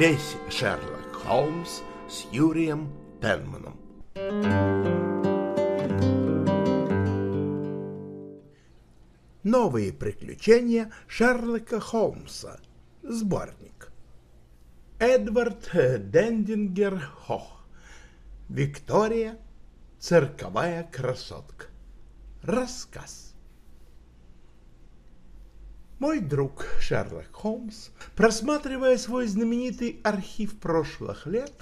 Весь Шерлок Холмс с Юрием Пенманом. Новые приключения Шерлока Холмса. Сборник. Эдвард Дендингер Хох. Виктория. Цирковая красотка. Рассказ. Мой друг Шерлок Холмс, просматривая свой знаменитый архив прошлых лет,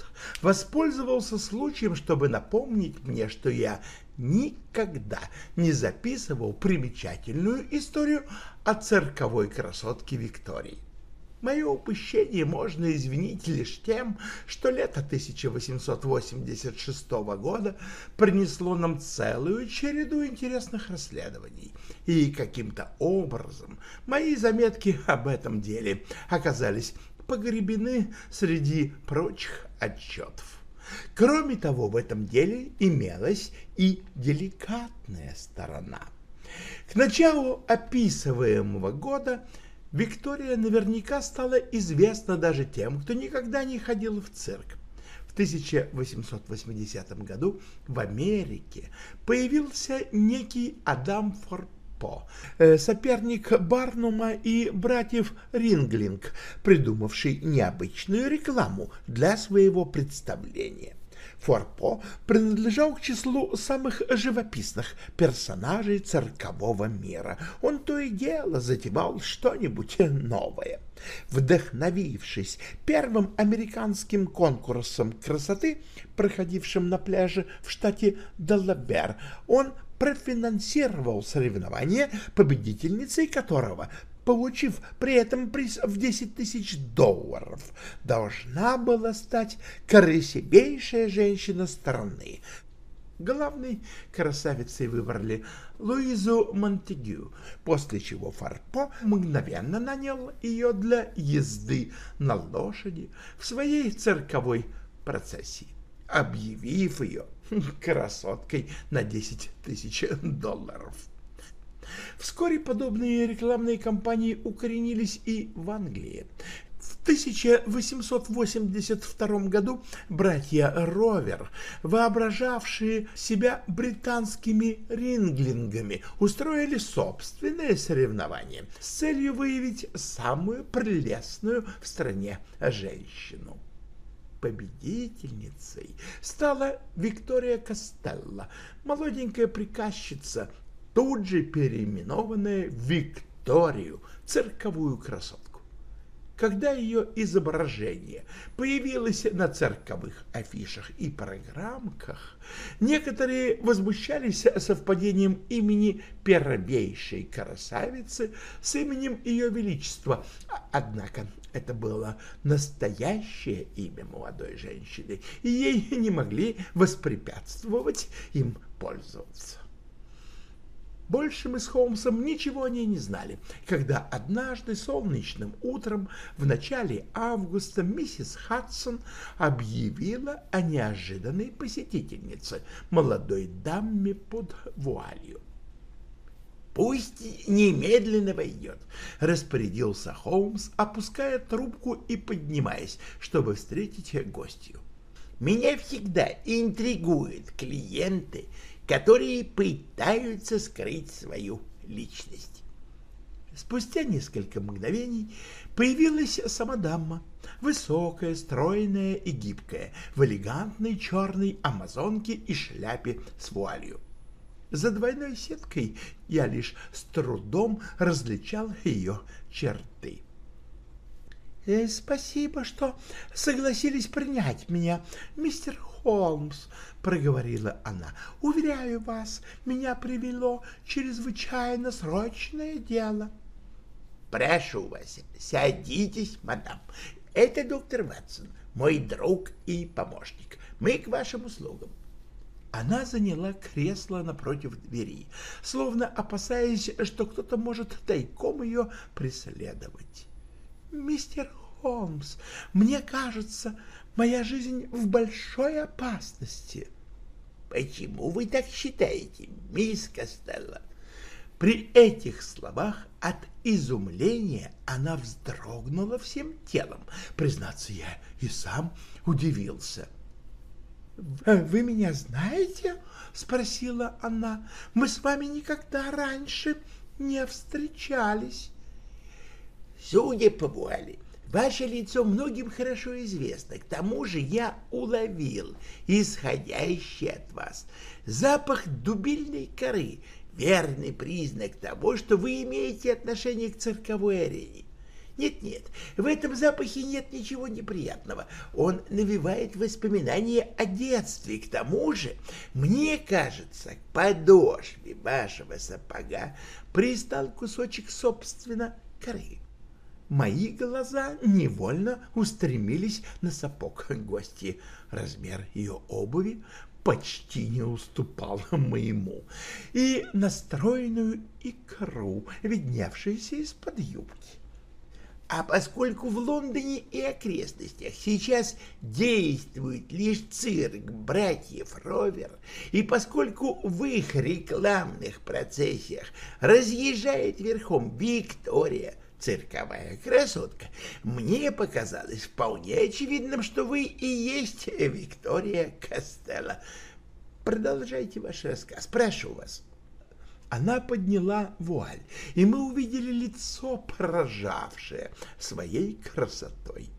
воспользовался случаем, чтобы напомнить мне, что я никогда не записывал примечательную историю о цирковой красотке Виктории. Мое упущение можно извинить лишь тем, что лето 1886 года принесло нам целую череду интересных расследований, и каким-то образом мои заметки об этом деле оказались погребены среди прочих отчетов. Кроме того, в этом деле имелась и деликатная сторона. К началу описываемого года Виктория наверняка стала известна даже тем, кто никогда не ходил в цирк. В 1880 году в Америке появился некий Адам Форд по, э, соперник Барнума и братьев Ринглинг, придумавший необычную рекламу для своего представления. Форпо принадлежал к числу самых живописных персонажей циркового мира. Он то и дело затевал что-нибудь новое. Вдохновившись первым американским конкурсом красоты, проходившим на пляже в штате Делавер, он профинансировал соревнование, победительницей которого, получив при этом приз в 10 тысяч долларов, должна была стать красивейшая женщина страны. Главной красавицей выбрали Луизу Монтегю, после чего Фарпо мгновенно нанял ее для езды на лошади в своей цирковой процессии, объявив ее красоткой на 10 тысяч долларов. Вскоре подобные рекламные кампании укоренились и в Англии. В 1882 году братья Ровер, воображавшие себя британскими ринглингами, устроили собственное соревнование с целью выявить самую прелестную в стране женщину победительницей стала Виктория Костелло, молоденькая приказчица, тут же переименованная Викторию, цирковую красотку. Когда ее изображение появилось на цирковых афишах и программках, некоторые возмущались совпадением имени первейшей красавицы с именем Ее Величества. Однако это было настоящее имя молодой женщины, и ей не могли воспрепятствовать им пользоваться. Больше мы с Холмсом ничего о ней не знали, когда однажды солнечным утром в начале августа миссис Хадсон объявила о неожиданной посетительнице, молодой даме под вуалью. «Пусть немедленно войдет», — распорядился Холмс, опуская трубку и поднимаясь, чтобы встретить гостью. «Меня всегда интригуют клиенты, которые пытаются скрыть свою личность. Спустя несколько мгновений появилась сама дама, высокая, стройная и гибкая, в элегантной черной амазонке и шляпе с вуалью. За двойной сеткой я лишь с трудом различал ее черты. «Э, «Спасибо, что согласились принять меня, мистер Холмс», — проговорила она. «Уверяю вас, меня привело чрезвычайно срочное дело». «Прошу вас, садитесь, мадам. Это доктор Ватсон, мой друг и помощник. Мы к вашим услугам». Она заняла кресло напротив двери, словно опасаясь, что кто-то может тайком ее преследовать. «Мистер Холмс, мне кажется, Моя жизнь в большой опасности. — Почему вы так считаете, мисс Костелло? При этих словах от изумления она вздрогнула всем телом. Признаться, я и сам удивился. «Вы меня знаете?» — спросила она. «Мы с вами никогда раньше не встречались». «Судя по вуале, ваше лицо многим хорошо известно. К тому же я уловил исходящий от вас запах дубильной коры, верный признак того, что вы имеете отношение к цирковой арене. Нет-нет, в этом запахе нет ничего неприятного. Он навевает воспоминания о детстве. К тому же, мне кажется, к подошве вашего сапога пристал кусочек, собственно, коры. Мои глаза невольно устремились на сапог гости. Размер ее обуви почти не уступал моему, и настроенную икру, видневшуюся из-под юбки. А поскольку в Лондоне и окрестностях сейчас действует лишь цирк братьев Ровер, и поскольку в их рекламных процессиях разъезжает верхом Виктория, цирковая красотка, мне показалось вполне очевидным, что вы и есть Виктория Костелло. Продолжайте ваш рассказ, прошу вас. Она подняла вуаль, и мы увидели лицо, поражавшее своей красотой.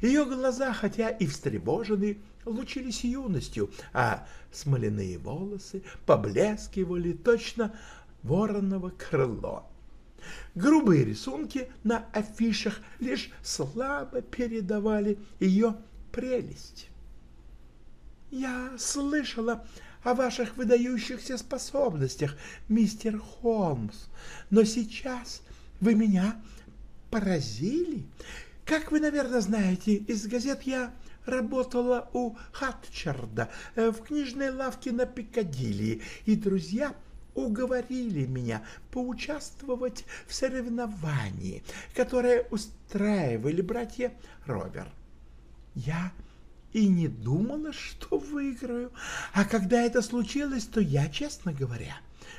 Ее глаза, хотя и встревожены, лучились юностью, а смоляные волосы поблескивали точно вороново крыло. Грубые рисунки на афишах лишь слабо передавали ее прелесть. «Я слышала о ваших выдающихся способностях, мистер Холмс, но сейчас вы меня поразили. Как вы, наверное, знаете, из газет я работала у Хатчарда э, в книжной лавке на Пикадилли, и друзья уговорили меня поучаствовать в соревновании, которое устраивали братья Робер. Я и не думала, что выиграю. А когда это случилось, то я, честно говоря,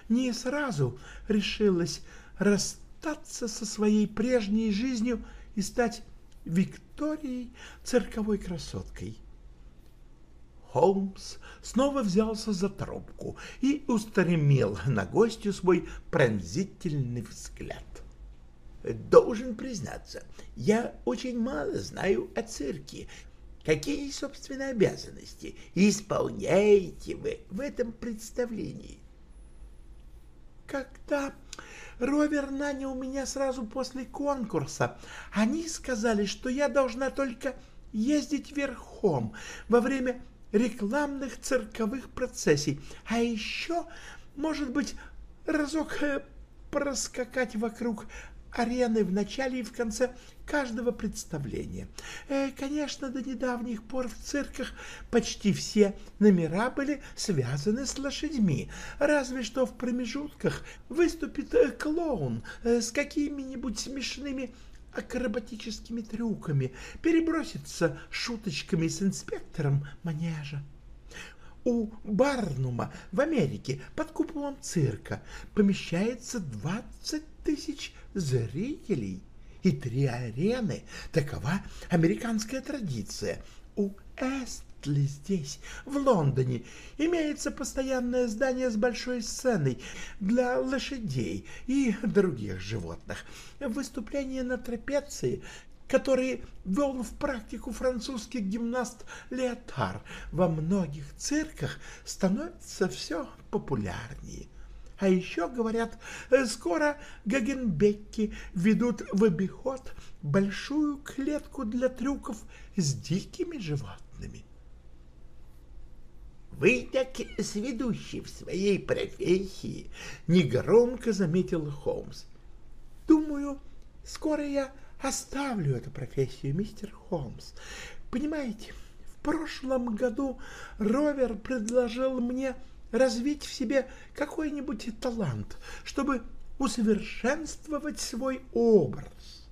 не сразу решилась расстаться со своей прежней жизнью и стать Викторией, цирковой красоткой. Холмс снова взялся за трубку и устремил на гостю свой пронзительный взгляд. «Должен признаться, я очень мало знаю о цирке Какие, собственно, обязанности исполняете вы в этом представлении? Когда Ровер нанял меня сразу после конкурса, они сказали, что я должна только ездить верхом во время рекламных цирковых процессий, а еще, может быть, разок э, проскакать вокруг арены в начале и в конце каждого представления. Э, конечно, до недавних пор в цирках почти все номера были связаны с лошадьми, разве что в промежутках выступит э, клоун с какими-нибудь смешными акробатическими трюками, перебросится шуточками с инспектором манежа. У Барнума в Америке под куполом цирка помещается 20 тысяч зрителей и три арены. Такова американская традиция. У Эстли здесь, в Лондоне, имеется постоянное здание с большой сценой для лошадей и других животных. Выступление на трапеции который ввел в практику французский гимнаст Леотар, во многих цирках становится все популярнее. А еще, говорят, скоро Гагенбекки ведут в обиход большую клетку для трюков с дикими животными. «Вы так сведущий в своей профессии», — негромко заметил Холмс. «Думаю, скоро я оставлю эту профессию, мистер Холмс. Понимаете, в прошлом году Ровер предложил мне развить в себе какой-нибудь талант, чтобы усовершенствовать свой образ.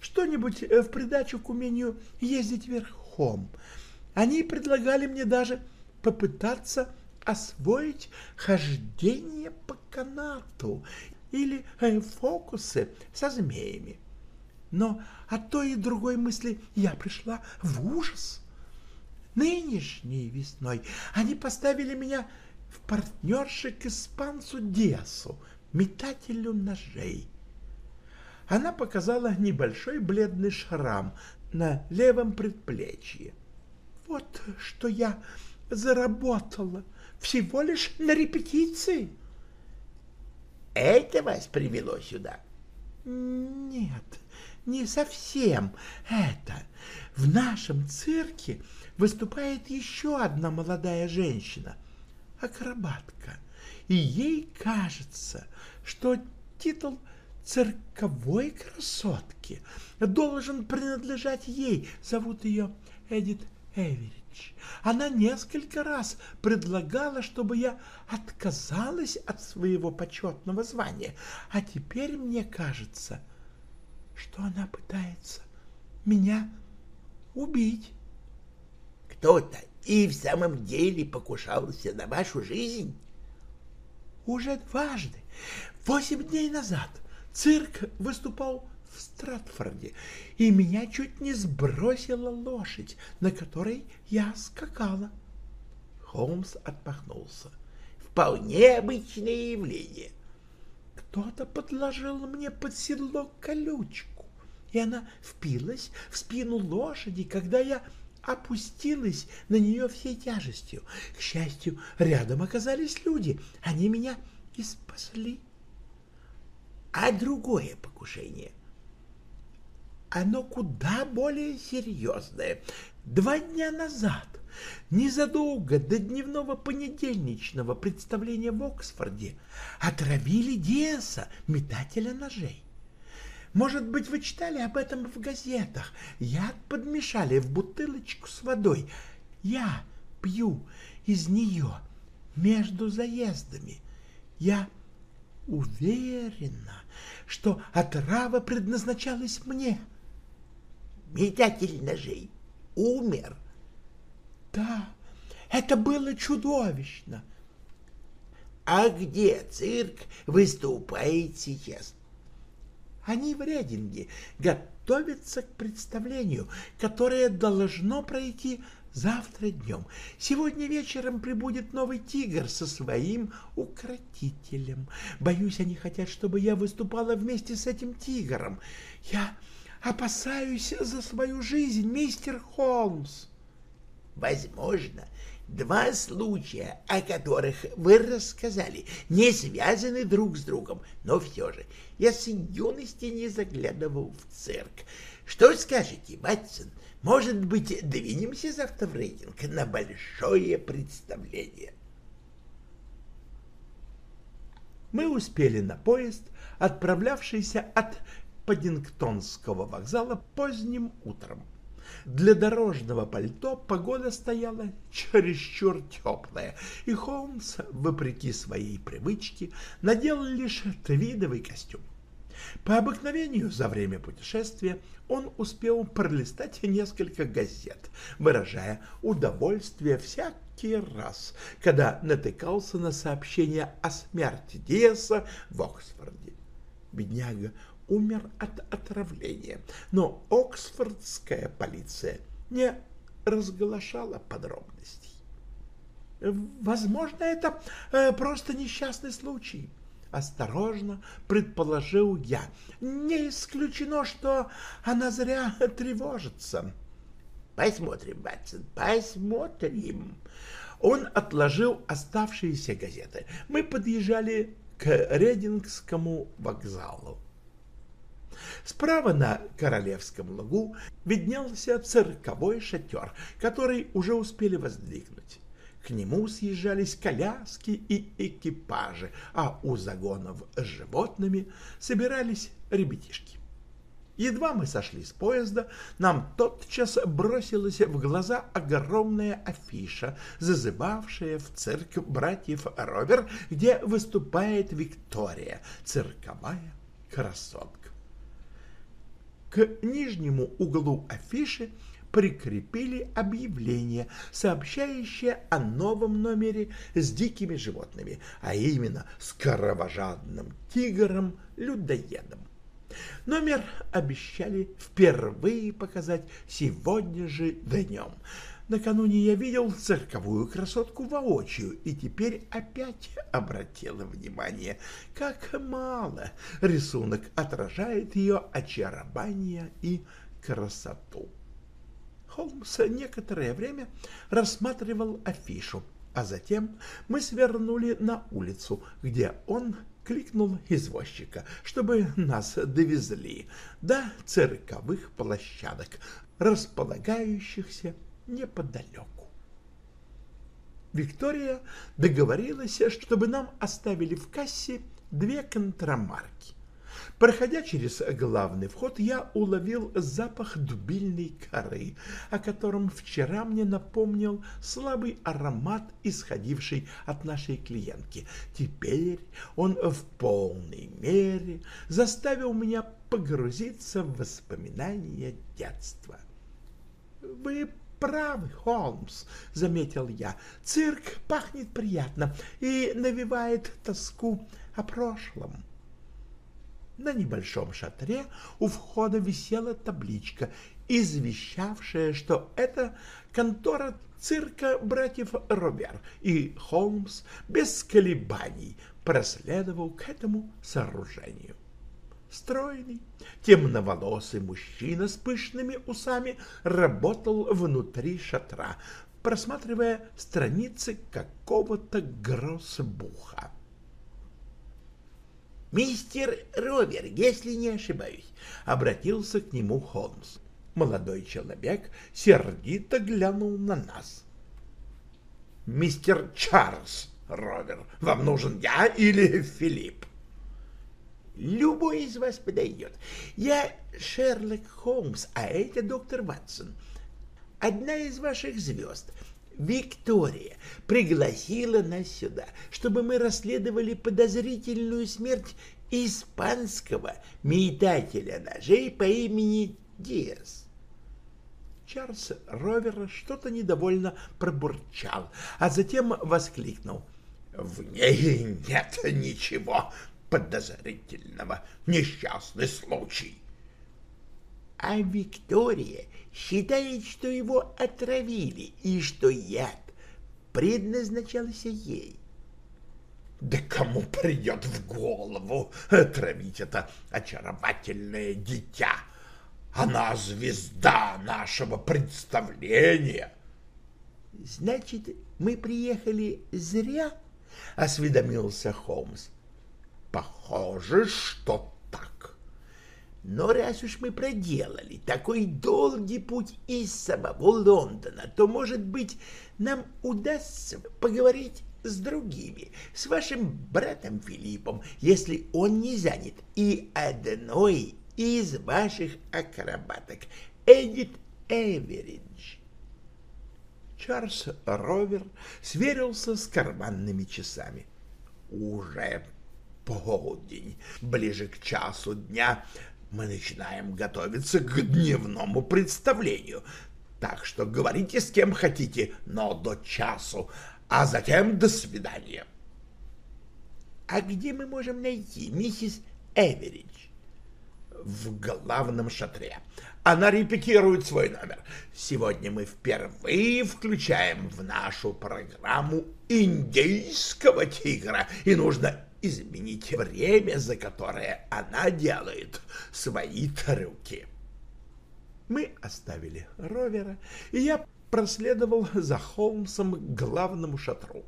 Что-нибудь э, в придачу к умению ездить верхом. Они предлагали мне даже попытаться освоить хождение по канату. или э, фокусы со змеями. Но от той и другой мысли я пришла в ужас. Нынешней весной они поставили меня в партнерши к испанцу Диасу, метателю ножей. Она показала небольшой бледный шрам на левом предплечье. Вот что я заработала всего лишь на репетиции. Это вас привело сюда? Нет, не совсем это. В нашем цирке выступает еще одна молодая женщина, акробатка, и ей кажется, что титул цирковой красотки должен принадлежать ей. Зовут ее Эдит Эверидж. Она несколько раз предлагала, чтобы я отказалась от своего почетного звания, а теперь мне кажется, что она пытается меня убить. Кто-то и в самом деле покушался на вашу жизнь? Уже дважды. Восемь дней назад цирк выступал в Стратфорде, и меня чуть не сбросила лошадь, на которой я скакала. Холмс отмахнулся. Вполне обычное явление. Кто-то подложил мне под седло колючку, и она впилась в спину лошади, когда я опустилась на нее всей тяжестью. К счастью, рядом оказались люди. Они меня и спасли. А другое покушение? Оно куда более серьезное. Два дня назад, незадолго до дневного понедельничного представления в Оксфорде, отравили Диэса, метателя ножей. Может быть, вы читали об этом в газетах. Яд подмешали в бутылочку с водой. Я пью из нее между заездами. Я уверена, что отрава предназначалась мне. Метатель ножей умер. Да, это было чудовищно. А где цирк выступает сейчас? Они в Рединге готовятся к представлению, которое должно пройти завтра днем. Сегодня вечером прибудет новый тигр со своим укротителем. Боюсь, они хотят, чтобы я выступала вместе с этим тигром. Я опасаюсь за свою жизнь, мистер Холмс. Возможно, Два случая, о которых вы рассказали, не связаны друг с другом, но все же я с юности не заглядывал в цирк. Что скажете, Ватсон? Может быть, двинемся завтра в рейтинг на большое представление? Мы успели на поезд, отправлявшийся от Паддингтонского вокзала поздним утром. Для дорожного пальто погода стояла чересчур теплая, и Холмс, вопреки своей привычке, надел лишь твидовый костюм. По обыкновению за время путешествия он успел пролистать несколько газет, выражая удовольствие всякий раз, когда натыкался на сообщение о смерти Диаса в Оксфорде. Бедняга умер от отравления, но оксфордская полиция не разглашала подробностей. Возможно, это э, просто несчастный случай, осторожно предположил я. Не исключено, что она зря тревожится. Посмотрим, Ватсон, посмотрим. Он отложил оставшиеся газеты. Мы подъезжали к Редингскому вокзалу. Справа на Королевском лугу виднелся цирковой шатер, который уже успели воздвигнуть. К нему съезжались коляски и экипажи, а у загонов с животными собирались ребятишки. Едва мы сошли с поезда, нам тотчас бросилась в глаза огромная афиша, зазывавшая в цирк братьев Ровер, где выступает Виктория, цирковая красотка. К нижнему углу афиши прикрепили объявление, сообщающее о новом номере с дикими животными, а именно с кровожадным тигром-людоедом. Номер обещали впервые показать сегодня же днем. Накануне я видел цирковую красотку воочию и теперь опять обратил внимание, как мало рисунок отражает ее очарование и красоту. Холмс некоторое время рассматривал афишу, а затем мы свернули на улицу, где он кликнул извозчика, чтобы нас довезли до цирковых площадок, располагающихся неподалеку. Виктория договорилась, чтобы нам оставили в кассе две контрамарки. Проходя через главный вход, я уловил запах дубильной коры, о котором вчера мне напомнил слабый аромат, исходивший от нашей клиентки. Теперь он в полной мере заставил меня погрузиться в воспоминания детства. «Вы правы, Холмс», — заметил я. «Цирк пахнет приятно и навевает тоску о прошлом». На небольшом шатре у входа висела табличка, извещавшая, что это контора цирка братьев Робер, и Холмс без колебаний проследовал к этому сооружению. Стройный, темноволосый мужчина с пышными усами работал внутри шатра, просматривая страницы какого-то гроссбуха. «Мистер Ровер, если не ошибаюсь», — обратился к нему Холмс. Молодой человек сердито глянул на нас. «Мистер Чарльз Ровер, вам нужен я или Филипп?» «Любой из вас подойдет. Я Шерлок Холмс, а это доктор Ватсон. Одна из ваших звезд — Виктория пригласила нас сюда, чтобы мы расследовали подозрительную смерть испанского метателя ножей по имени Диас. Чарльз Ровер что-то недовольно пробурчал, а затем воскликнул. «В ней нет ничего подозрительного. Несчастный случай». А Виктория считает, что его отравили и что яд предназначался ей. Да кому придет в голову отравить это очаровательное дитя? Она звезда нашего представления. Значит, мы приехали зря? — осведомился Холмс. — Похоже, что но раз уж мы проделали такой долгий путь из самого Лондона, то, может быть, нам удастся поговорить с другими, с вашим братом Филиппом, если он не занят, и одной из ваших акробаток, Эдит Эверидж. Чарльз Ровер сверился с карманными часами. Уже полдень, ближе к часу дня, мы начинаем готовиться к дневному представлению. Так что говорите с кем хотите, но до часу, а затем до свидания. — А где мы можем найти миссис Эверидж? — В главном шатре. Она репетирует свой номер. Сегодня мы впервые включаем в нашу программу индейского тигра, и нужно изменить время, за которое она делает свои трюки. Мы оставили ровера, и я проследовал за Холмсом к главному шатру.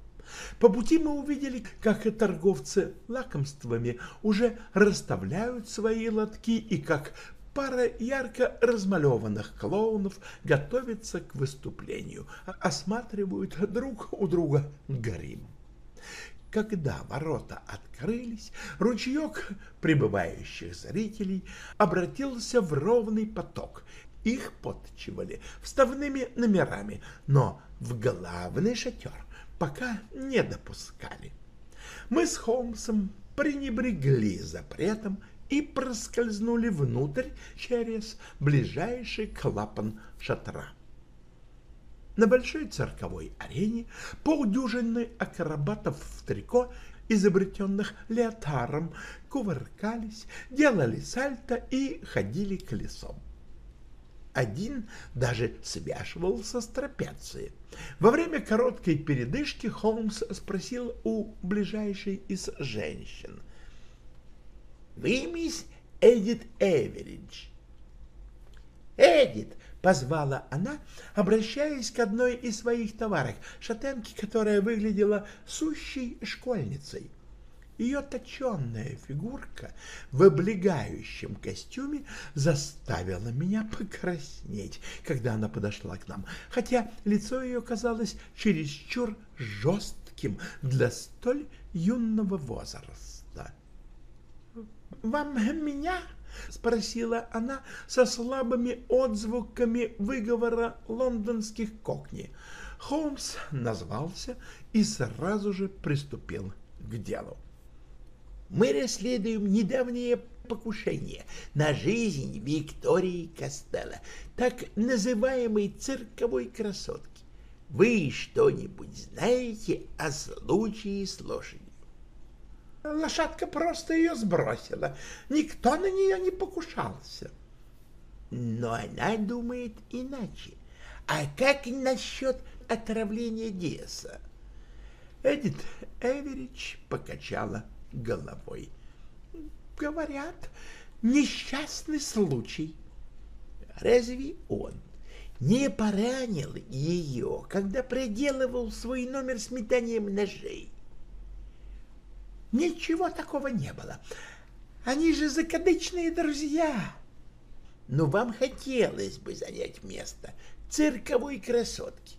По пути мы увидели, как и торговцы лакомствами уже расставляют свои лотки и как пара ярко размалеванных клоунов готовится к выступлению, осматривают друг у друга грим. Когда ворота открылись, ручеек прибывающих зрителей обратился в ровный поток. Их подчивали вставными номерами, но в главный шатер пока не допускали. Мы с Холмсом пренебрегли запретом и проскользнули внутрь через ближайший клапан шатра. На большой цирковой арене полдюжины акробатов в трико, изобретенных Леотаром, кувыркались, делали сальто и ходили колесом. Один даже свешивался с трапеции. Во время короткой передышки Холмс спросил у ближайшей из женщин. «Вы мисс Эдит Эверидж?» «Эдит!» — позвала она, обращаясь к одной из своих товарок, шатенке, которая выглядела сущей школьницей. Ее точенная фигурка в облегающем костюме заставила меня покраснеть, когда она подошла к нам, хотя лицо ее казалось чересчур жестким для столь юного возраста. «Вам меня?» — спросила она со слабыми отзвуками выговора лондонских кокни. Холмс назвался и сразу же приступил к делу мы расследуем недавнее покушение на жизнь Виктории Костелло, так называемой цирковой красотки. Вы что-нибудь знаете о случае с лошадью? Лошадка просто ее сбросила. Никто на нее не покушался. Но она думает иначе. А как насчет отравления Диаса? Эдит Эверидж покачала головой. Говорят, несчастный случай. Разве он не поранил ее, когда проделывал свой номер с метанием ножей? Ничего такого не было. Они же закадычные друзья. Но вам хотелось бы занять место цирковой красотки.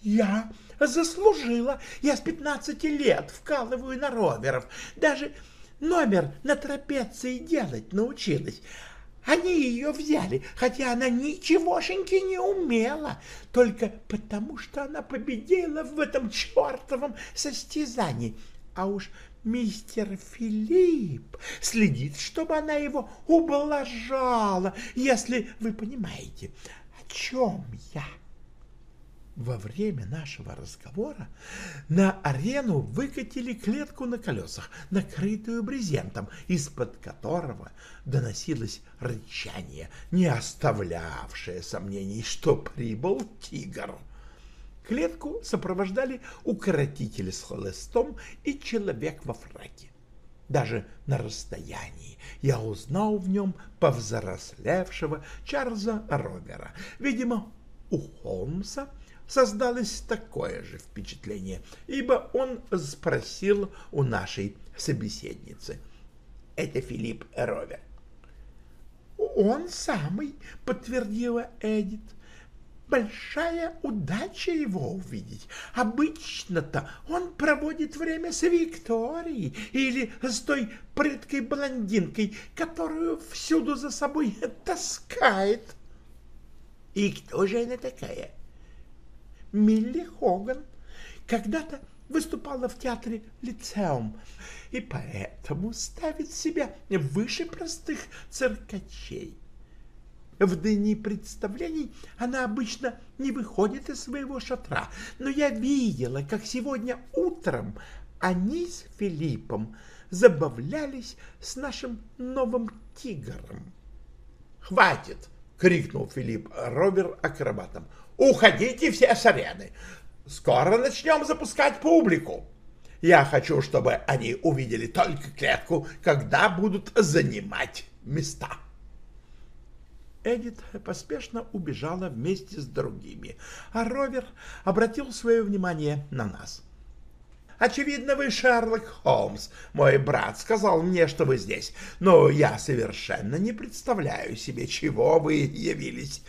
Я заслужила. Я с пятнадцати лет вкалываю на роверов. Даже номер на трапеции делать научилась. Они ее взяли, хотя она ничегошеньки не умела, только потому, что она победила в этом чертовом состязании. А уж мистер Филипп следит, чтобы она его ублажала, если вы понимаете, о чем я. Во время нашего разговора на арену выкатили клетку на колесах, накрытую брезентом, из-под которого доносилось рычание, не оставлявшее сомнений, что прибыл тигр. Клетку сопровождали укоротители с хлыстом и человек во фраке. Даже на расстоянии я узнал в нем повзрослевшего Чарльза Робера. Видимо, у Холмса – создалось такое же впечатление, ибо он спросил у нашей собеседницы. «Это Филипп Ровер». «Он самый», — подтвердила Эдит. «Большая удача его увидеть. Обычно-то он проводит время с Викторией или с той прыткой блондинкой, которую всюду за собой таскает». «И кто же она такая?» Милли Хоган когда-то выступала в театре «Лицеум» и поэтому ставит себя выше простых циркачей. В дни представлений она обычно не выходит из своего шатра, но я видела, как сегодня утром они с Филиппом забавлялись с нашим новым тигром. «Хватит!» — крикнул Филипп Робер акробатом. Уходите все с арены. Скоро начнем запускать публику. Я хочу, чтобы они увидели только клетку, когда будут занимать места. Эдит поспешно убежала вместе с другими, а Ровер обратил свое внимание на нас. «Очевидно, вы Шерлок Холмс. Мой брат сказал мне, что вы здесь, но я совершенно не представляю себе, чего вы явились.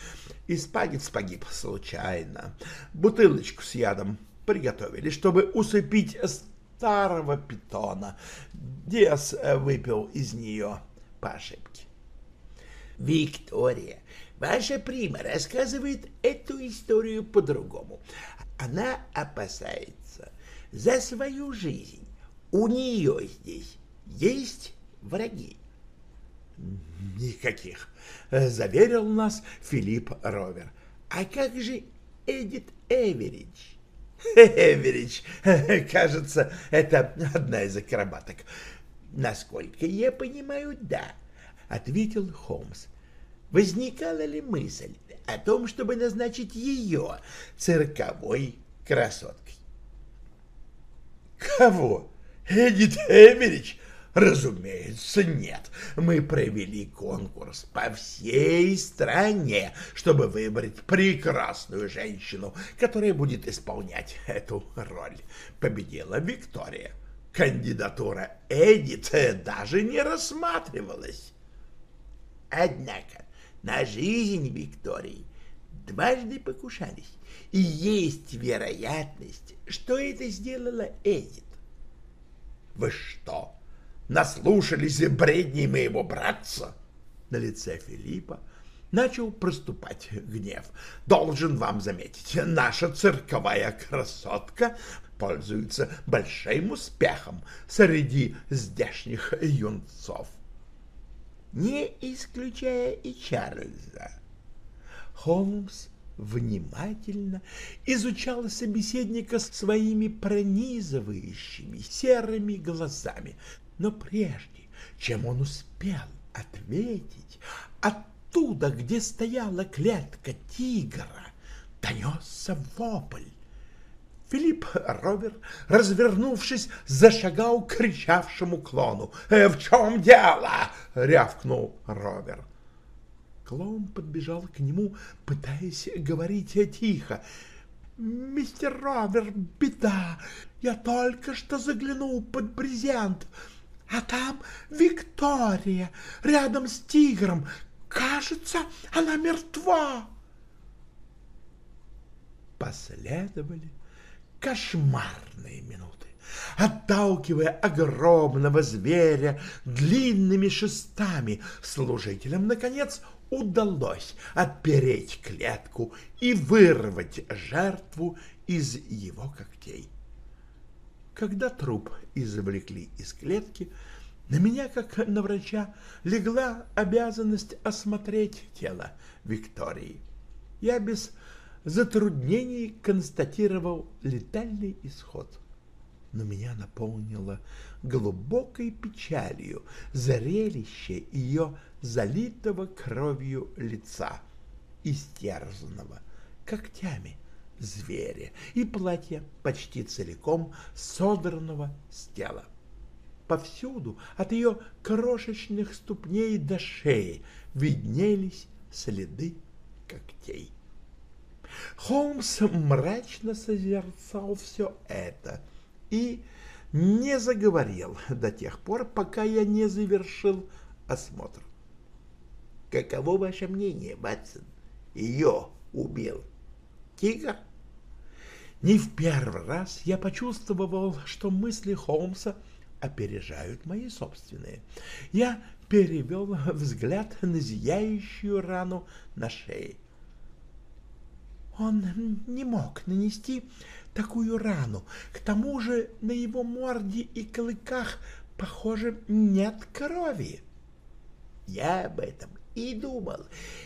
Испанец погиб случайно. Бутылочку с ядом приготовили, чтобы усыпить старого питона. Диас выпил из нее по ошибке. Виктория, ваша прима рассказывает эту историю по-другому. Она опасается за свою жизнь. У нее здесь есть враги. Никаких, заверил нас Филипп Ровер. А как же Эдит Эверидж. Эверидж, кажется, это одна из акробаток. Насколько я понимаю, да, ответил Холмс. Возникала ли мысль о том, чтобы назначить ее цирковой красоткой? Кого? Эдит Эверидж? Разумеется, нет. Мы провели конкурс по всей стране, чтобы выбрать прекрасную женщину, которая будет исполнять эту роль. Победила Виктория. Кандидатура Эдит даже не рассматривалась. Однако на жизнь Виктории дважды покушались, и есть вероятность, что это сделала Эдит. Вы что, наслушались бредней моего братца. На лице Филиппа начал проступать гнев. Должен вам заметить, наша цирковая красотка пользуется большим успехом среди здешних юнцов. Не исключая и Чарльза. Холмс внимательно изучал собеседника своими пронизывающими серыми глазами, но прежде, чем он успел ответить, оттуда, где стояла клетка тигра, донесся вопль. Филипп Ровер, развернувшись, зашагал к кричавшему клону. «Э, «В чем дело?» — рявкнул Ровер. Клоун подбежал к нему, пытаясь говорить тихо. «Мистер Ровер, беда! Я только что заглянул под брезент а там Виктория рядом с тигром. Кажется, она мертва. Последовали кошмарные минуты. Отталкивая огромного зверя длинными шестами, служителям, наконец, удалось отпереть клетку и вырвать жертву из его когтей. Когда труп извлекли из клетки, на меня, как на врача, легла обязанность осмотреть тело Виктории. Я без затруднений констатировал летальный исход. Но меня наполнило глубокой печалью зрелище ее залитого кровью лица, истерзанного когтями зверя и платья почти целиком содранного с тела. Повсюду, от ее крошечных ступней до шеи, виднелись следы когтей. Холмс мрачно созерцал все это и не заговорил до тех пор, пока я не завершил осмотр. «Каково ваше мнение, Батсон? Ее убил тигр?» Не в первый раз я почувствовал, что мысли Холмса опережают мои собственные. Я перевел взгляд на зияющую рану на шее. Он не мог нанести такую рану. К тому же на его морде и клыках, похоже, нет крови. Я об этом и думал.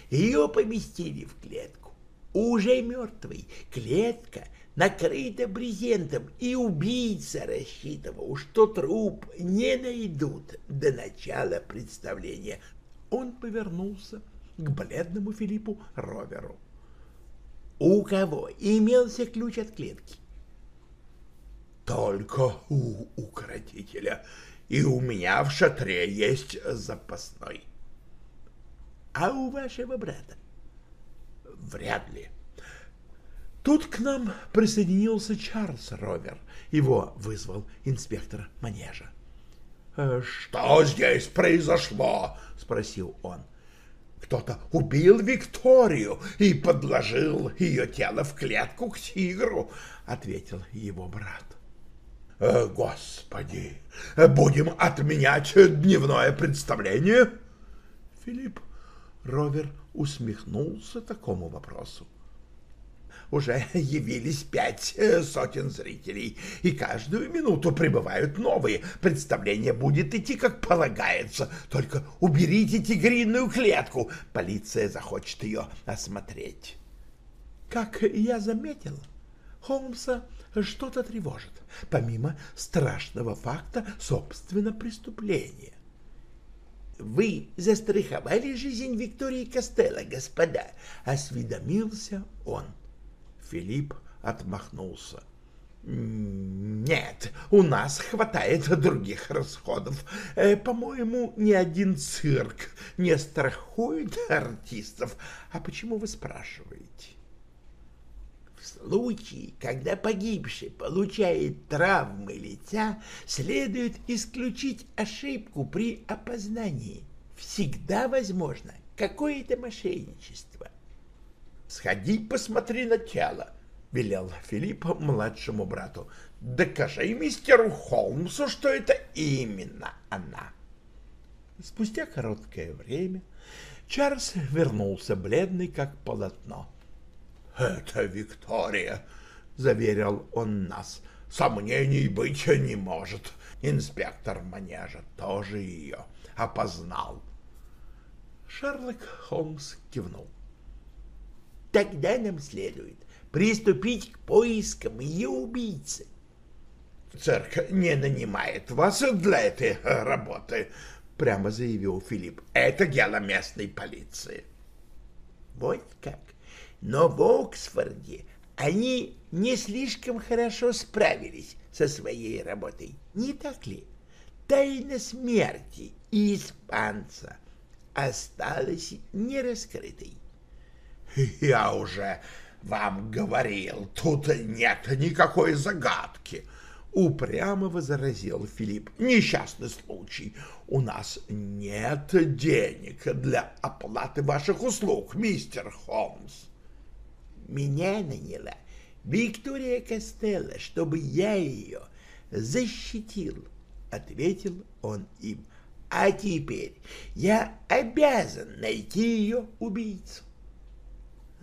Ее поместили в клетку. Уже мертвый. Клетка — накрыто брезентом, и убийца рассчитывал, что труп не найдут до начала представления. Он повернулся к бледному Филиппу Роверу. У кого имелся ключ от клетки? Только у укротителя, и у меня в шатре есть запасной. А у вашего брата? Вряд ли. — Тут к нам присоединился Чарльз Ровер. Его вызвал инспектор манежа. «Э, «Что здесь произошло?» — спросил он. «Кто-то убил Викторию и подложил ее тело в клетку к тигру», — ответил его брат. «Э, «Господи, будем отменять дневное представление?» Филипп Ровер усмехнулся такому вопросу уже явились пять э, сотен зрителей, и каждую минуту прибывают новые. Представление будет идти как полагается, только уберите тигриную клетку, полиция захочет ее осмотреть. Как я заметил, Холмса что-то тревожит, помимо страшного факта собственно преступления. «Вы застраховали жизнь Виктории Костелло, господа?» — осведомился он. Филипп отмахнулся. «Нет, у нас хватает других расходов. Э, по-моему, ни один цирк не страхует артистов. А почему вы спрашиваете?» В случае, когда погибший получает травмы лица, следует исключить ошибку при опознании. Всегда возможно какое-то мошенничество. «Сходи, посмотри на тело», — велел Филипп младшему брату. «Докажи мистеру Холмсу, что это именно она». Спустя короткое время Чарльз вернулся бледный, как полотно. «Это Виктория», — заверил он нас. «Сомнений быть не может. Инспектор манежа тоже ее опознал». Шерлок Холмс кивнул. «Тогда нам следует приступить к поискам ее убийцы». «Церковь не нанимает вас для этой работы», — прямо заявил Филипп. «Это дело местной полиции». «Вот как но в Оксфорде они не слишком хорошо справились со своей работой, не так ли? Тайна смерти испанца осталась нераскрытой. «Я уже вам говорил, тут нет никакой загадки», — упрямо возразил Филипп. «Несчастный случай. У нас нет денег для оплаты ваших услуг, мистер Холмс» меня наняла Виктория Костелло, чтобы я ее защитил, — ответил он им. А теперь я обязан найти ее убийцу.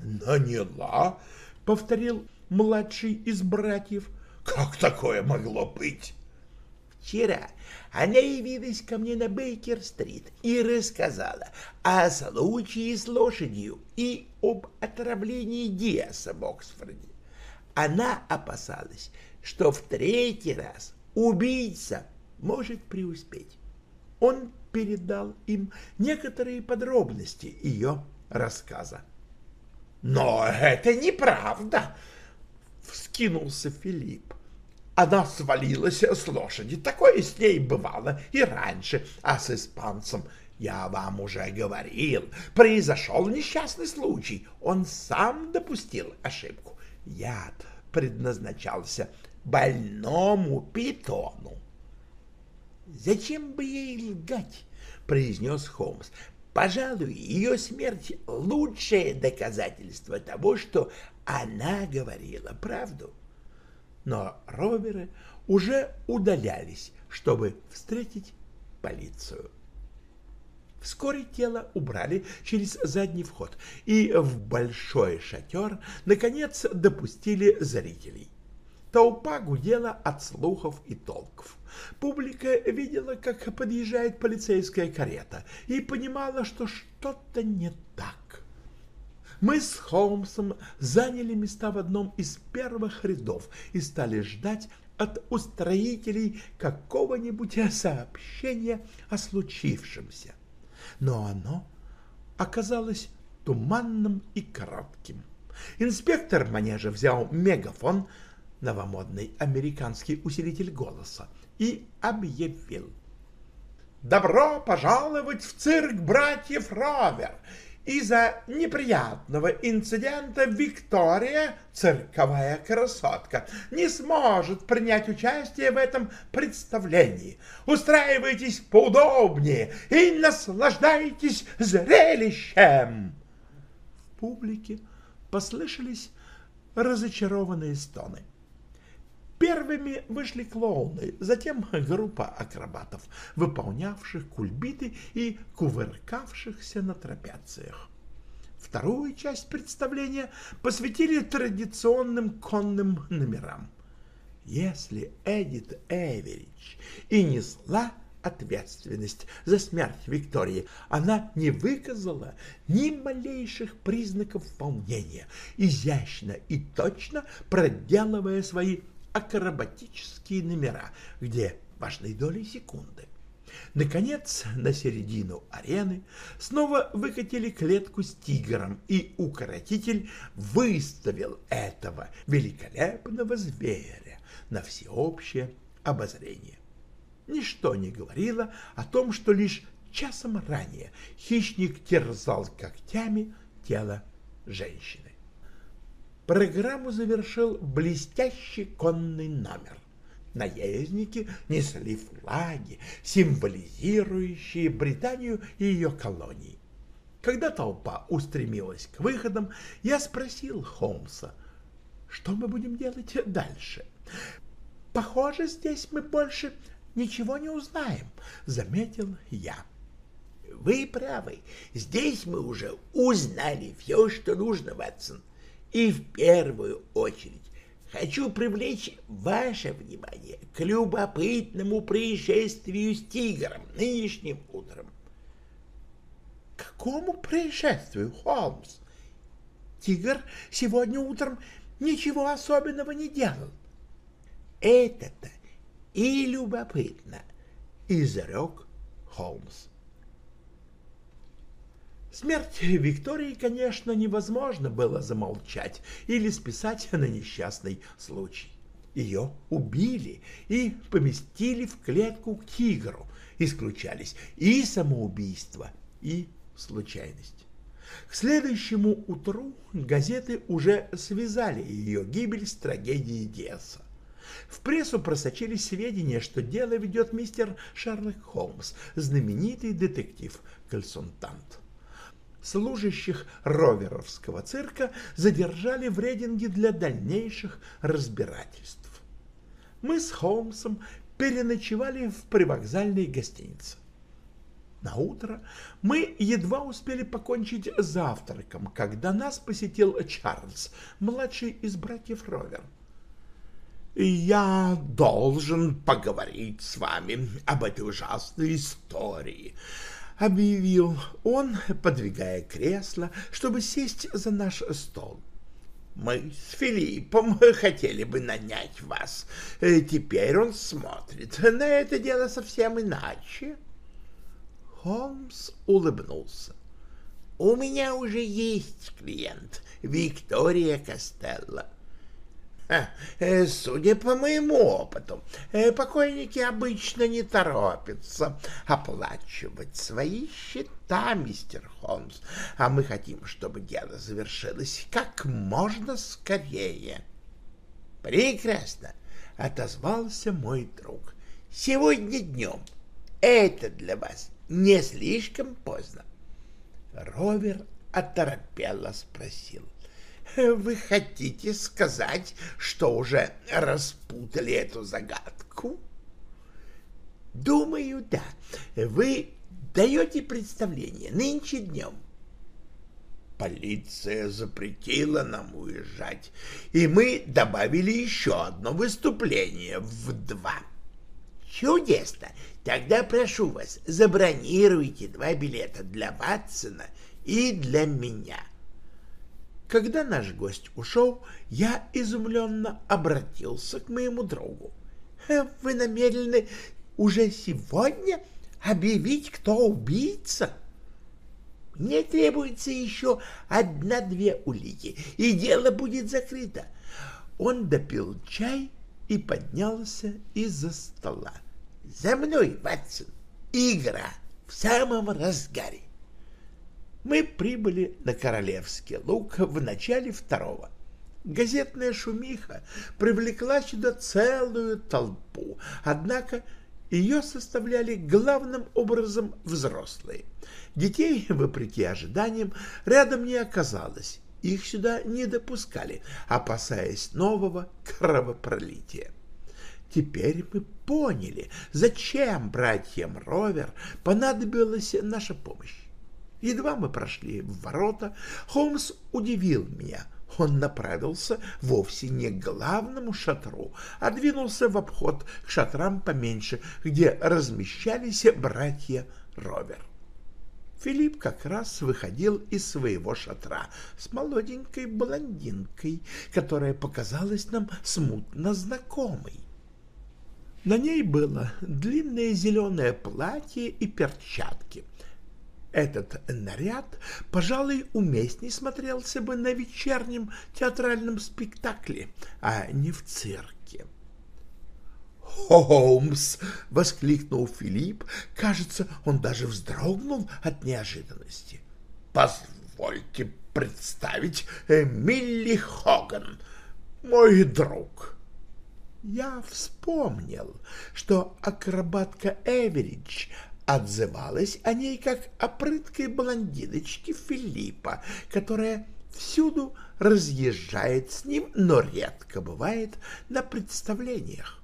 «Наняла?» — повторил младший из братьев. «Как такое могло быть?» Вчера она явилась ко мне на Бейкер-стрит и рассказала о случае с лошадью и об отравлении Диаса в Оксфорде. Она опасалась, что в третий раз убийца может преуспеть. Он передал им некоторые подробности ее рассказа. «Но это неправда!» — вскинулся Филипп. Она свалилась с лошади. Такое с ней бывало и раньше, а с испанцем я вам уже говорил, произошел несчастный случай. Он сам допустил ошибку. Яд предназначался больному питону. «Зачем бы ей лгать?» — произнес Холмс. «Пожалуй, ее смерть — лучшее доказательство того, что она говорила правду» но роверы уже удалялись, чтобы встретить полицию. Вскоре тело убрали через задний вход, и в большой шатер, наконец, допустили зрителей. Толпа гудела от слухов и толков. Публика видела, как подъезжает полицейская карета, и понимала, что что-то не так. Мы с Холмсом заняли места в одном из первых рядов и стали ждать от устроителей какого-нибудь сообщения о случившемся. Но оно оказалось туманным и коротким. Инспектор манежа взял мегафон, новомодный американский усилитель голоса, и объявил. «Добро пожаловать в цирк братьев Ровер! Из-за неприятного инцидента Виктория, цирковая красотка, не сможет принять участие в этом представлении. Устраивайтесь поудобнее и наслаждайтесь зрелищем. В публике послышались разочарованные стоны. Первыми вышли клоуны, затем группа акробатов, выполнявших кульбиты и кувыркавшихся на трапециях. Вторую часть представления посвятили традиционным конным номерам. Если Эдит Эверидж и несла ответственность за смерть Виктории, она не выказала ни малейших признаков волнения, изящно и точно проделывая свои акробатические номера, где важны доли секунды. Наконец, на середину арены снова выкатили клетку с тигром, и укоротитель выставил этого великолепного зверя на всеобщее обозрение. Ничто не говорило о том, что лишь часом ранее хищник терзал когтями тело женщины. Программу завершил блестящий конный номер. Наездники несли флаги, символизирующие Британию и ее колонии. Когда толпа устремилась к выходам, я спросил Холмса, что мы будем делать дальше. «Похоже, здесь мы больше ничего не узнаем», — заметил я. «Вы правы. Здесь мы уже узнали все, что нужно, Ватсон. И в первую очередь хочу привлечь ваше внимание к любопытному происшествию с тигром нынешним утром. Какому происшествию, Холмс? Тигр сегодня утром ничего особенного не делал. Это-то и любопытно, изрек Холмс. Смерть Виктории, конечно, невозможно было замолчать или списать на несчастный случай. Ее убили и поместили в клетку к тигру. Исключались и самоубийство, и случайность. К следующему утру газеты уже связали ее гибель с трагедией Диаса. В прессу просочились сведения, что дело ведет мистер Шерлок Холмс, знаменитый детектив-консультант служащих роверовского цирка задержали в Рейдинге для дальнейших разбирательств. Мы с Холмсом переночевали в привокзальной гостинице. На утро мы едва успели покончить завтраком, когда нас посетил Чарльз, младший из братьев Ровер. «Я должен поговорить с вами об этой ужасной истории», — объявил он, подвигая кресло, чтобы сесть за наш стол. «Мы с Филиппом хотели бы нанять вас. Э, теперь он смотрит на это дело совсем иначе». Холмс улыбнулся. «У меня уже есть клиент, Виктория Костелло. Э, судя по моему опыту, э, покойники обычно не торопятся оплачивать свои счета, мистер Холмс, а мы хотим, чтобы дело завершилось как можно скорее. Прекрасно, отозвался мой друг. Сегодня днем. Это для вас не слишком поздно. Ровер оторопело спросил. Вы хотите сказать, что уже распутали эту загадку? Думаю, да. Вы даете представление нынче днем. Полиция запретила нам уезжать, и мы добавили еще одно выступление в два. Чудесно! Тогда прошу вас, забронируйте два билета для Ватсона и для меня. — когда наш гость ушел, я изумленно обратился к моему другу. «Э, «Вы намерены уже сегодня объявить, кто убийца?» «Мне требуется еще одна-две улики, и дело будет закрыто». Он допил чай и поднялся из-за стола. «За мной, Ватсон! Игра в самом разгаре!» Мы прибыли на Королевский луг в начале второго. Газетная шумиха привлекла сюда целую толпу, однако ее составляли главным образом взрослые. Детей, вопреки ожиданиям, рядом не оказалось, их сюда не допускали, опасаясь нового кровопролития. Теперь мы поняли, зачем братьям Ровер понадобилась наша помощь. Едва мы прошли в ворота, Холмс удивил меня он направился вовсе не к главному шатру, а двинулся в обход к шатрам поменьше, где размещались братья Ровер. Филипп как раз выходил из своего шатра с молоденькой блондинкой, которая показалась нам смутно знакомой. На ней было длинное зеленое платье и перчатки. Этот наряд, пожалуй, уместней смотрелся бы на вечернем театральном спектакле, а не в цирке. «Холмс!» — воскликнул Филипп. Кажется, он даже вздрогнул от неожиданности. «Позвольте представить Милли Хоган, мой друг». Я вспомнил, что акробатка Эверидж отзывалась о ней как о прыткой блондиночке Филиппа, которая всюду разъезжает с ним, но редко бывает на представлениях.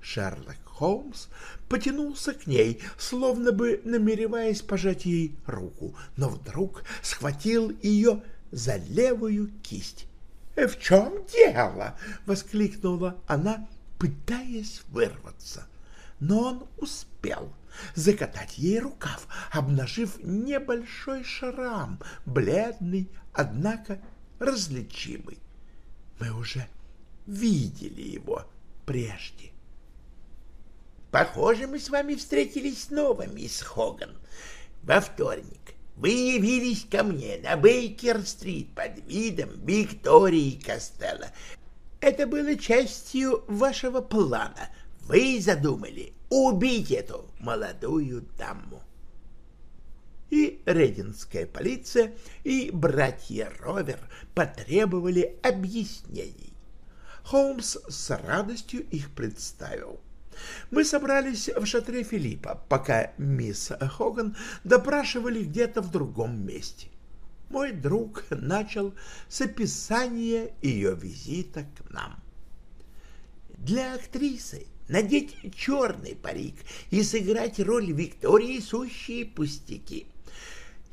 Шерлок Холмс потянулся к ней, словно бы намереваясь пожать ей руку, но вдруг схватил ее за левую кисть. «Э, «В чем дело?» — воскликнула она, пытаясь вырваться. Но он успел закатать ей рукав, обнажив небольшой шрам, бледный, однако различимый. Мы уже видели его прежде. Похоже, мы с вами встретились снова, мисс Хоган. Во вторник вы явились ко мне на Бейкер-стрит под видом Виктории Костелло. Это было частью вашего плана. Вы задумали убить эту молодую даму. И Рединская полиция, и братья Ровер потребовали объяснений. Холмс с радостью их представил. Мы собрались в шатре Филиппа, пока мисс Хоган допрашивали где-то в другом месте. Мой друг начал с описания ее визита к нам. Для актрисы надеть черный парик и сыграть роль Виктории сущие пустяки —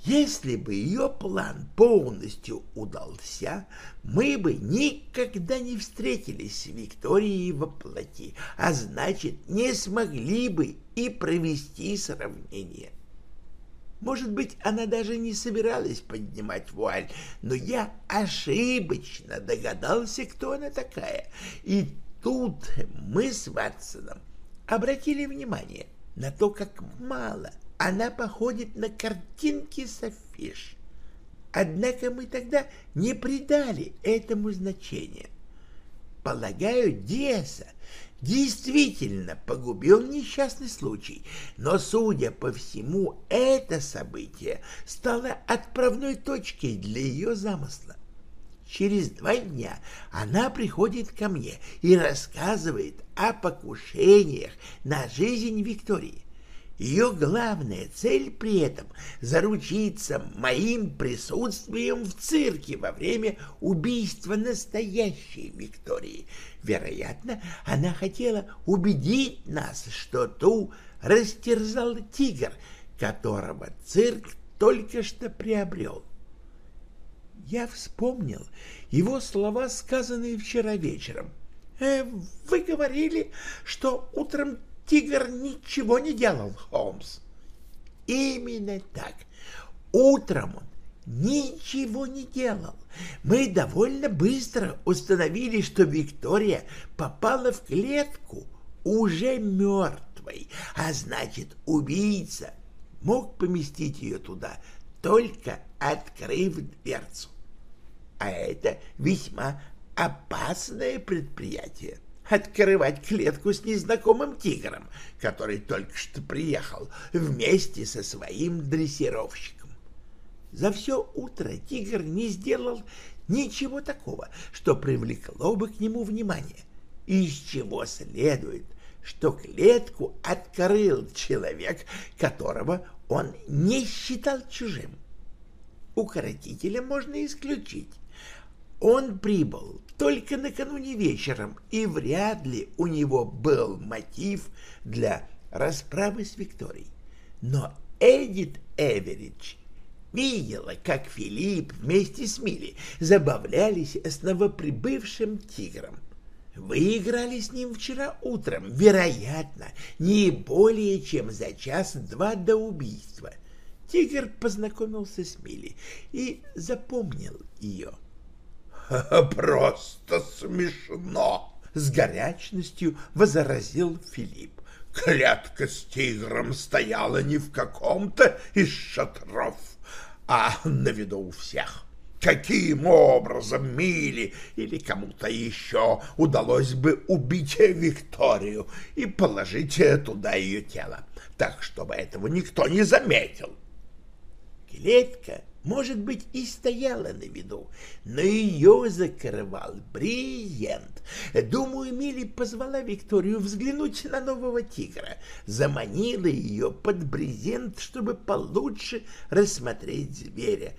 если бы ее план полностью удался, мы бы никогда не встретились с Викторией во плоти, а значит, не смогли бы и провести сравнение. Может быть, она даже не собиралась поднимать вуаль, но я ошибочно догадался, кто она такая. И тут мы с Ватсоном обратили внимание на то, как мало – она походит на картинки с афиш. Однако мы тогда не придали этому значения. Полагаю, Диаса действительно погубил несчастный случай, но, судя по всему, это событие стало отправной точкой для ее замысла. Через два дня она приходит ко мне и рассказывает о покушениях на жизнь Виктории. Ее главная цель при этом — заручиться моим присутствием в цирке во время убийства настоящей Виктории. Вероятно, она хотела убедить нас, что ту растерзал тигр, которого цирк только что приобрел. Я вспомнил его слова, сказанные вчера вечером. «Э, «Вы говорили, что утром Тигр ничего не делал, Холмс. Именно так. Утром он ничего не делал. Мы довольно быстро установили, что Виктория попала в клетку уже мертвой, а значит, убийца мог поместить ее туда, только открыв дверцу. А это весьма опасное предприятие открывать клетку с незнакомым тигром, который только что приехал вместе со своим дрессировщиком. За все утро тигр не сделал ничего такого, что привлекло бы к нему внимание, из чего следует, что клетку открыл человек, которого он не считал чужим. Укротителя можно исключить. Он прибыл только накануне вечером, и вряд ли у него был мотив для расправы с Викторией. Но Эдит Эверидж видела, как Филипп вместе с Милли забавлялись с новоприбывшим тигром. Вы играли с ним вчера утром, вероятно, не более чем за час-два до убийства. Тигр познакомился с Милли и запомнил ее. — Просто смешно! — с горячностью возразил Филипп. Клетка с тигром стояла не в каком-то из шатров, а на виду у всех. Каким образом Миле или кому-то еще удалось бы убить Викторию и положить туда ее тело, так, чтобы этого никто не заметил? Клетка, может быть, и стояла на виду, но ее закрывал брезент. Думаю, Милли позвала Викторию взглянуть на нового тигра, заманила ее под брезент, чтобы получше рассмотреть зверя,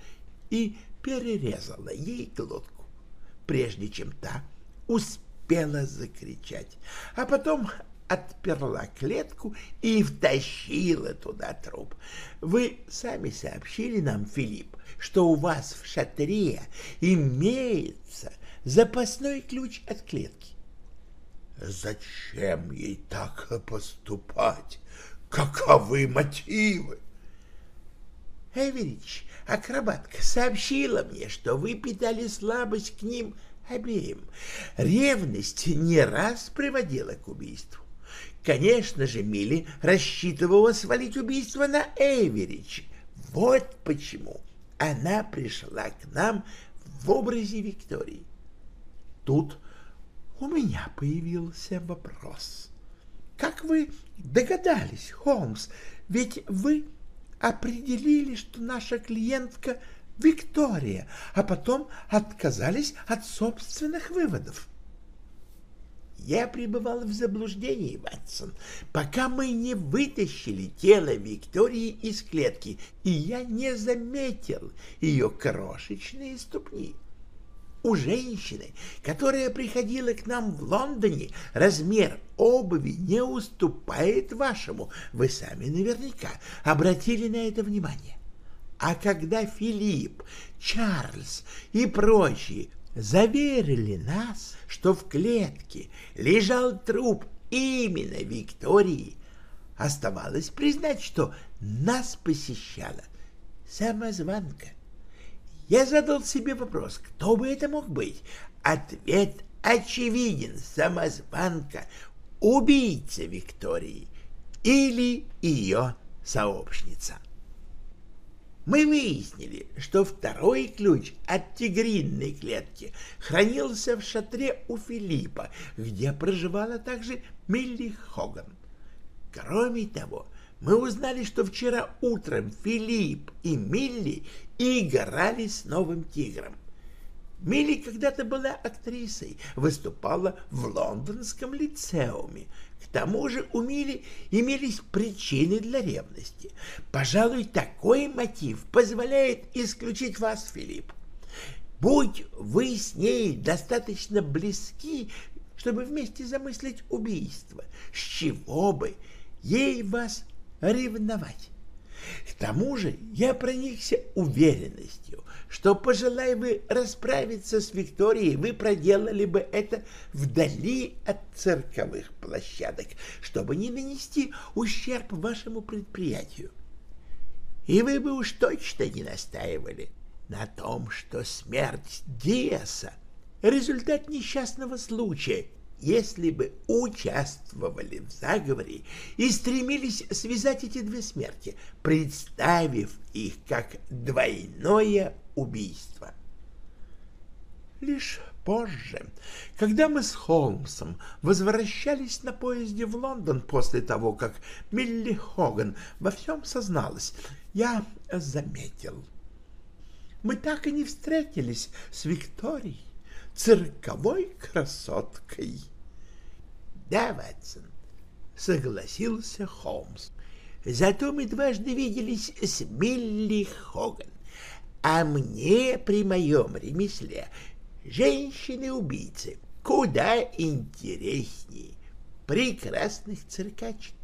и перерезала ей глотку, прежде чем та успела закричать, а потом отперла клетку и втащила туда труп. Вы сами сообщили нам, Филипп, что у вас в шатре имеется запасной ключ от клетки. Зачем ей так поступать? Каковы мотивы? Эверич, акробатка, сообщила мне, что вы питали слабость к ним обеим. Ревность не раз приводила к убийству. Конечно же, Милли рассчитывала свалить убийство на Эверич. Вот почему она пришла к нам в образе Виктории. Тут у меня появился вопрос. Как вы догадались, Холмс, ведь вы определили, что наша клиентка Виктория, а потом отказались от собственных выводов. Я пребывал в заблуждении, Ватсон, пока мы не вытащили тело Виктории из клетки, и я не заметил ее крошечные ступни. У женщины, которая приходила к нам в Лондоне, размер обуви не уступает вашему. Вы сами наверняка обратили на это внимание. А когда Филипп, Чарльз и прочие заверили нас, что в клетке лежал труп именно Виктории, оставалось признать, что нас посещала самозванка. Я задал себе вопрос, кто бы это мог быть. Ответ очевиден. Самозванка, убийца Виктории или ее сообщница. Мы выяснили, что второй ключ от тигринной клетки хранился в шатре у Филиппа, где проживала также Милли Хоган. Кроме того, мы узнали, что вчера утром Филипп и Милли играли с новым тигром. Милли когда-то была актрисой, выступала в лондонском лицеуме. К тому же у Милли имелись причины для ревности. Пожалуй, такой мотив позволяет исключить вас, Филипп. Будь вы с ней достаточно близки, чтобы вместе замыслить убийство, с чего бы ей вас ревновать? К тому же я проникся уверенностью, что, пожелая вы расправиться с Викторией, вы проделали бы это вдали от цирковых площадок, чтобы не нанести ущерб вашему предприятию. И вы бы уж точно не настаивали на том, что смерть Диаса — результат несчастного случая, если бы участвовали в заговоре и стремились связать эти две смерти, представив их как двойное убийство. Лишь позже, когда мы с Холмсом возвращались на поезде в Лондон после того, как Милли Хоган во всем созналась, я заметил. Мы так и не встретились с Викторией цирковой красоткой. Да, Ватсон, согласился Холмс. Зато мы дважды виделись с Милли Хоган. А мне при моем ремесле женщины-убийцы куда интереснее прекрасных циркачек.